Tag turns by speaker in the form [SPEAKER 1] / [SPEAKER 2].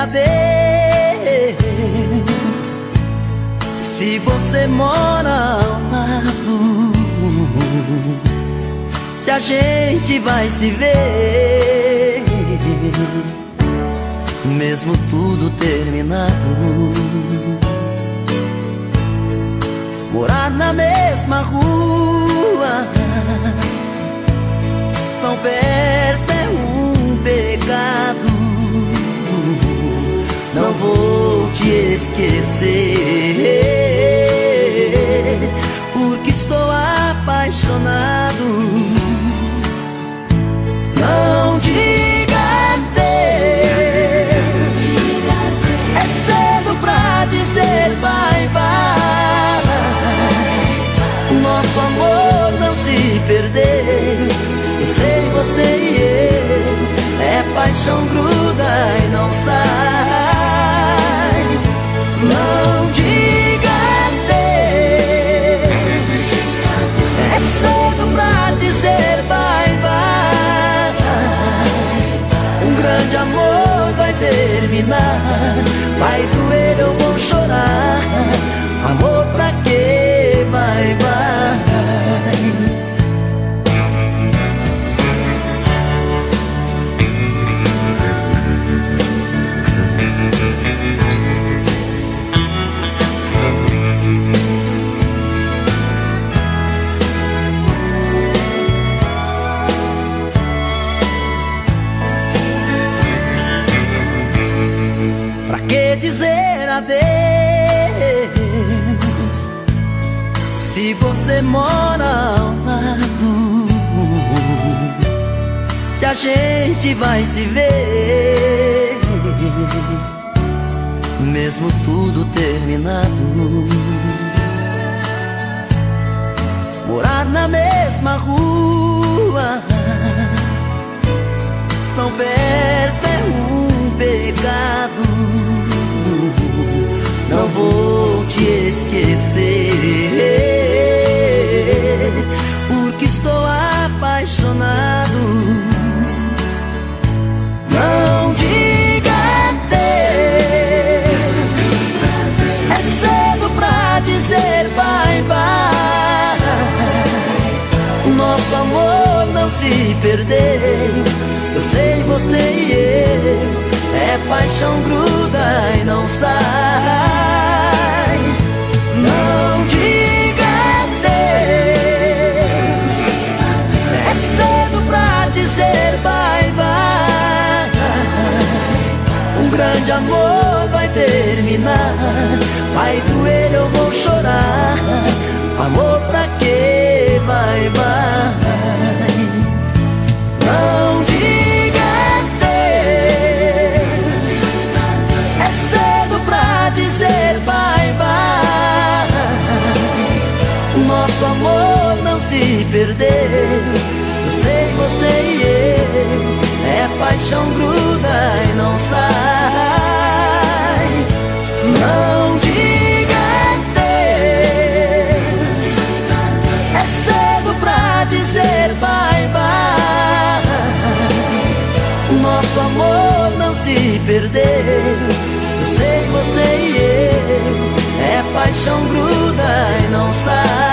[SPEAKER 1] a Deus se você mora ao lado? Se a gente vai se ver, mesmo tudo terminado. Morar na mesma rua, tão perto esquecer, porque estou apaixonado. Grande amor vai terminar. Vai doer, eu vou chorar. Amor pra adeus se você mora ao lado? Se a gente vai se ver, mesmo tudo terminado. Esquecer, porque estou apaixonado. Não diga adeus, é cedo pra dizer bye bye. Nosso amor não se perdeu. Eu sei você e eu. É paixão gruda e não sai. Amor vai terminar. Vai doer, eu vou chorar. Amor pra quê? Bye bye. Não diga adeus. É cedo pra dizer bye bye. Nosso amor não se perdeu. Eu sei você e eu. É paixão gruda e não sai. Se perdeu. Eu sei você e eu. É paixão gruda e não sai.